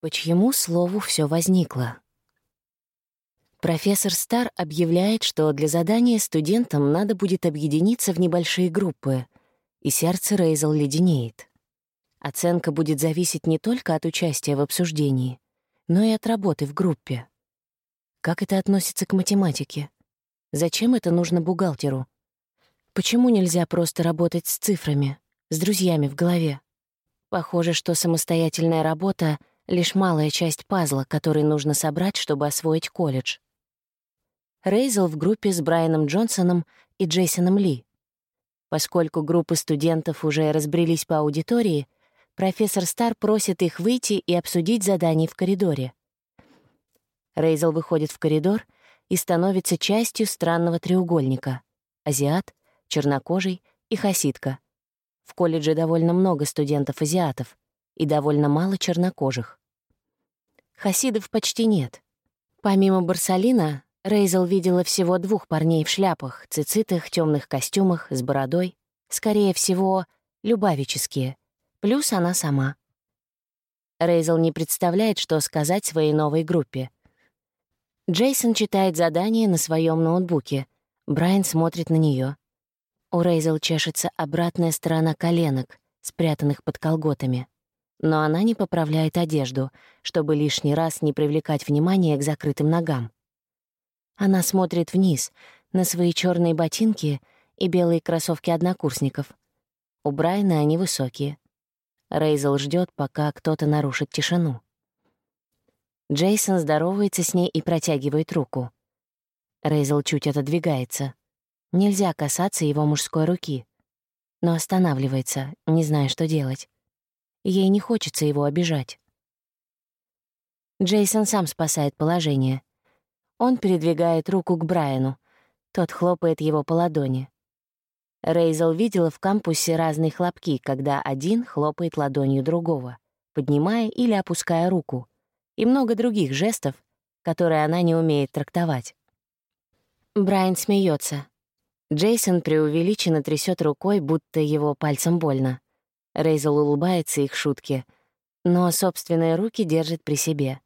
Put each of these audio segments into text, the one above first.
По чьему слову все возникло? Профессор Стар объявляет, что для задания студентам надо будет объединиться в небольшие группы, и сердце Рейзел леденеет. Оценка будет зависеть не только от участия в обсуждении, но и от работы в группе. Как это относится к математике? Зачем это нужно бухгалтеру? Почему нельзя просто работать с цифрами, с друзьями в голове? Похоже, что самостоятельная работа — лишь малая часть пазла, который нужно собрать, чтобы освоить колледж. Рейзел в группе с Брайаном Джонсоном и Джейсоном Ли. Поскольку группы студентов уже разбрелись по аудитории, профессор Стар просит их выйти и обсудить задание в коридоре. Рейзел выходит в коридор и становится частью странного треугольника — азиат, чернокожий и хасидка. В колледже довольно много студентов-азиатов и довольно мало чернокожих. Хасидов почти нет. Помимо Барсалина, Рейзел видела всего двух парней в шляпах, цицитых, темных костюмах, с бородой. Скорее всего, любавические. Плюс она сама. Рейзел не представляет, что сказать своей новой группе. Джейсон читает задание на своем ноутбуке. Брайан смотрит на нее. У Рейзел чешется обратная сторона коленок, спрятанных под колготами. Но она не поправляет одежду, чтобы лишний раз не привлекать внимание к закрытым ногам. Она смотрит вниз, на свои черные ботинки и белые кроссовки однокурсников. У Брайана они высокие. Рейзел ждет, пока кто-то нарушит тишину. Джейсон здоровается с ней и протягивает руку. Рейзел чуть отодвигается. Нельзя касаться его мужской руки. Но останавливается, не зная, что делать. Ей не хочется его обижать. Джейсон сам спасает положение. Он передвигает руку к Брайану. Тот хлопает его по ладони. Рейзел видела в кампусе разные хлопки, когда один хлопает ладонью другого, поднимая или опуская руку, и много других жестов, которые она не умеет трактовать. Брайан смеется. Джейсон преувеличенно трясет рукой, будто его пальцем больно. Рейзел улыбается их шутке, но собственные руки держит при себе.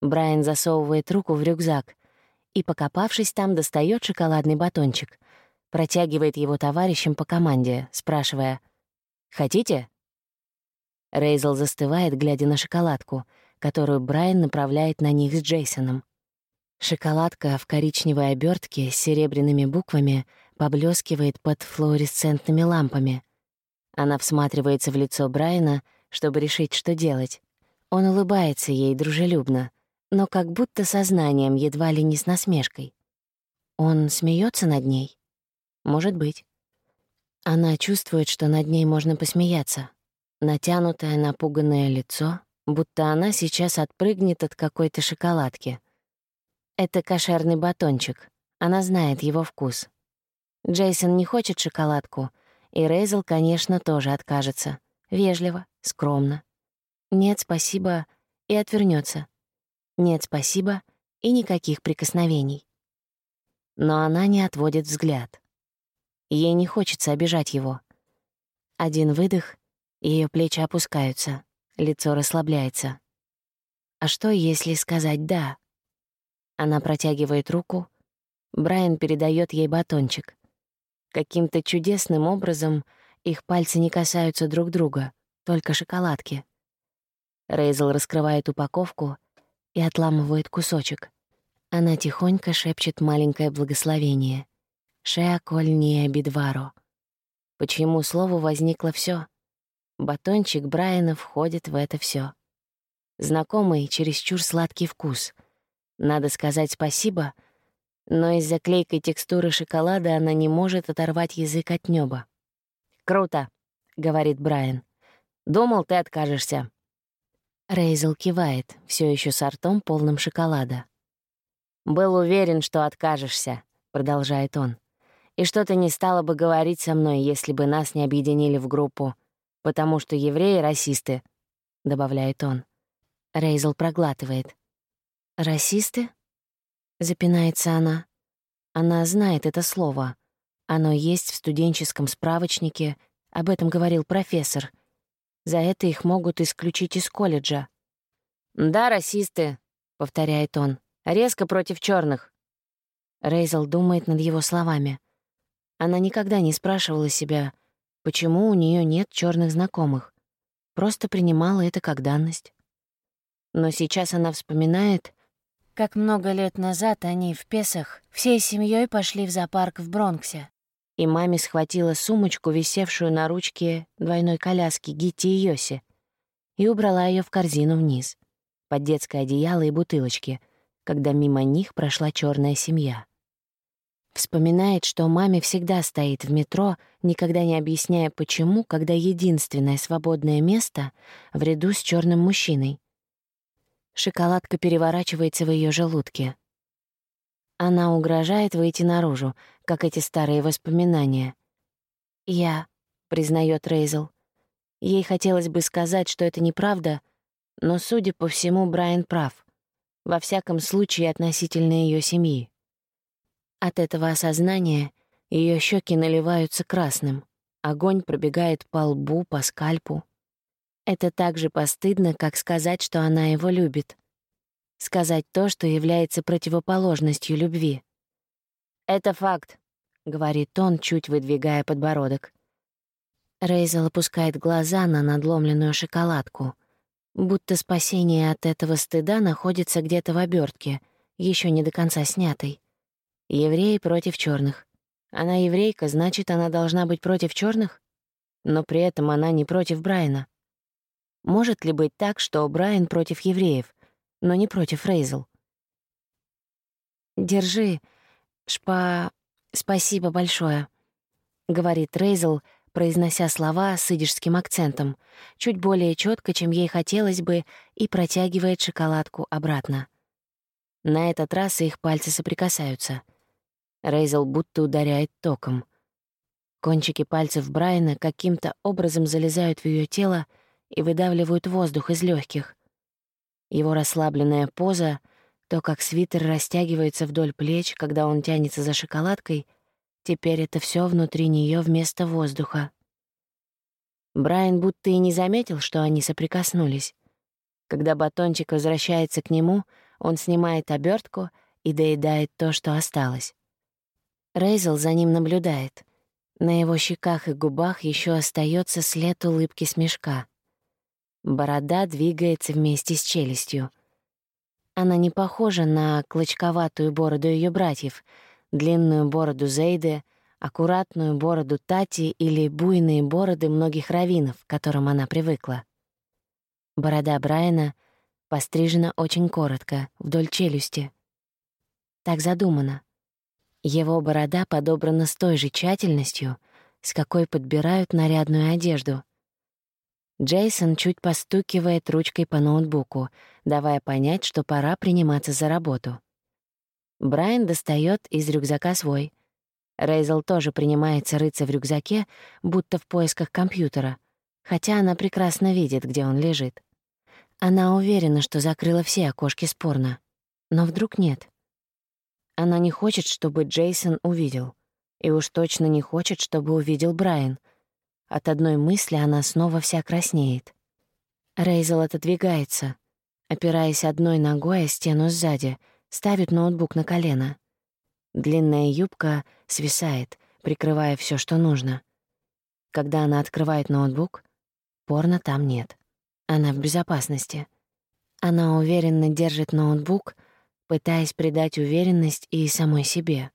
Брайан засовывает руку в рюкзак и, покопавшись там, достает шоколадный батончик, протягивает его товарищам по команде, спрашивая «Хотите?». Рейзел застывает, глядя на шоколадку, которую Брайан направляет на них с Джейсоном. Шоколадка в коричневой обертке с серебряными буквами поблескивает под флуоресцентными лампами. Она всматривается в лицо Брайана, чтобы решить, что делать. Он улыбается ей дружелюбно, но как будто сознанием, едва ли не с насмешкой. Он смеется над ней? Может быть. Она чувствует, что над ней можно посмеяться. Натянутое, напуганное лицо, будто она сейчас отпрыгнет от какой-то шоколадки. Это кошерный батончик. Она знает его вкус. Джейсон не хочет шоколадку, и Рейзел, конечно, тоже откажется. Вежливо, скромно. «Нет, спасибо», и отвернется. Нет, спасибо, и никаких прикосновений. Но она не отводит взгляд. Ей не хочется обижать его. Один выдох, ее плечи опускаются, лицо расслабляется. А что, если сказать «да»? Она протягивает руку, Брайан передает ей батончик. Каким-то чудесным образом их пальцы не касаются друг друга, только шоколадки. Рейзел раскрывает упаковку и отламывает кусочек. Она тихонько шепчет маленькое благословение. «Шеа коль не бедваро». По чьему слову возникло все. Батончик Брайана входит в это все. Знакомый, чересчур сладкий вкус. Надо сказать спасибо, но из-за клейкой текстуры шоколада она не может оторвать язык от неба. «Круто», — говорит Брайан. «Думал, ты откажешься». Рейзел кивает, все еще с ртом полным шоколада. «Был уверен, что откажешься», — продолжает он. «И что ты не стала бы говорить со мной, если бы нас не объединили в группу, потому что евреи — расисты», — добавляет он. Рейзел проглатывает. «Расисты?» — запинается она. Она знает это слово. Оно есть в студенческом справочнике, об этом говорил профессор — за это их могут исключить из колледжа. «Да, расисты», — повторяет он, — «резко против черных. Рейзел думает над его словами. Она никогда не спрашивала себя, почему у нее нет черных знакомых. Просто принимала это как данность. Но сейчас она вспоминает, как много лет назад они в Песах всей семьей пошли в зоопарк в Бронксе. И маме схватила сумочку, висевшую на ручке двойной коляски Гитти и Йоси, и убрала ее в корзину вниз, под детское одеяло и бутылочки, когда мимо них прошла черная семья. Вспоминает, что маме всегда стоит в метро, никогда не объясняя, почему, когда единственное свободное место в ряду с черным мужчиной. Шоколадка переворачивается в ее желудке. Она угрожает выйти наружу, как эти старые воспоминания. «Я», — признает Рейзел. Ей хотелось бы сказать, что это неправда, но, судя по всему, Брайан прав. Во всяком случае, относительно ее семьи. От этого осознания ее щеки наливаются красным. Огонь пробегает по лбу, по скальпу. Это так же постыдно, как сказать, что она его любит. Сказать то, что является противоположностью любви. «Это факт», — говорит он, чуть выдвигая подбородок. Рейзел опускает глаза на надломленную шоколадку, будто спасение от этого стыда находится где-то в обертке, еще не до конца снятой. Евреи против черных. Она еврейка, значит, она должна быть против черных? Но при этом она не против Брайана. Может ли быть так, что Брайан против евреев, но не против Рейзел? «Держи, шпа... Спасибо большое», — говорит Рейзел, произнося слова с идишским акцентом, чуть более четко, чем ей хотелось бы, и протягивает шоколадку обратно. На этот раз их пальцы соприкасаются — Рейзел будто ударяет током. Кончики пальцев Брайана каким-то образом залезают в ее тело и выдавливают воздух из легких. Его расслабленная поза, то, как свитер растягивается вдоль плеч, когда он тянется за шоколадкой, теперь это все внутри нее вместо воздуха. Брайан будто и не заметил, что они соприкоснулись. Когда батончик возвращается к нему, он снимает обертку и доедает то, что осталось. Рейзел за ним наблюдает. На его щеках и губах еще остается след улыбки смешка. Борода двигается вместе с челюстью. Она не похожа на клочковатую бороду ее братьев, длинную бороду Зейды, аккуратную бороду Тати или буйные бороды многих раввинов, к которым она привыкла. Борода Брайана пострижена очень коротко, вдоль челюсти. Так задумано. Его борода подобрана с той же тщательностью, с какой подбирают нарядную одежду. Джейсон чуть постукивает ручкой по ноутбуку, давая понять, что пора приниматься за работу. Брайан достает из рюкзака свой. Рейзел тоже принимается рыться в рюкзаке, будто в поисках компьютера, хотя она прекрасно видит, где он лежит. Она уверена, что закрыла все окошки спорно. Но вдруг нет. Она не хочет, чтобы Джейсон увидел. И уж точно не хочет, чтобы увидел Брайан. От одной мысли она снова вся краснеет. Рейзел отодвигается, опираясь одной ногой о стену сзади, ставит ноутбук на колено. Длинная юбка свисает, прикрывая все, что нужно. Когда она открывает ноутбук, порно там нет. Она в безопасности. Она уверенно держит ноутбук — пытаясь придать уверенность и самой себе.